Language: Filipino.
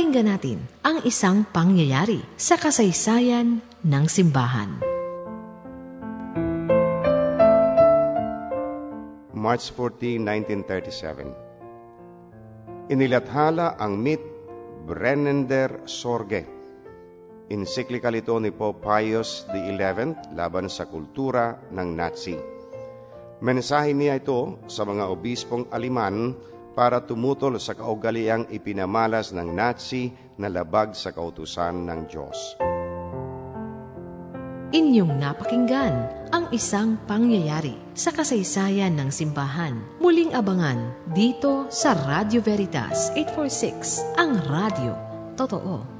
Pakinggan natin ang isang pangyayari sa kasaysayan ng simbahan. March 14, 1937 Inilathala ang mit Brennender Sorge. Encyclical ito ni Pope Pius XI laban sa kultura ng Nazi. Mensahe niya ito sa mga obispong Aliman para tumutol sa kaugaliang ipinamalas ng Nazi na labag sa kautusan ng Diyos. Inyong napakinggan ang isang pangyayari sa kasaysayan ng simbahan. Muling abangan dito sa Radio Veritas 846, ang radio. Totoo.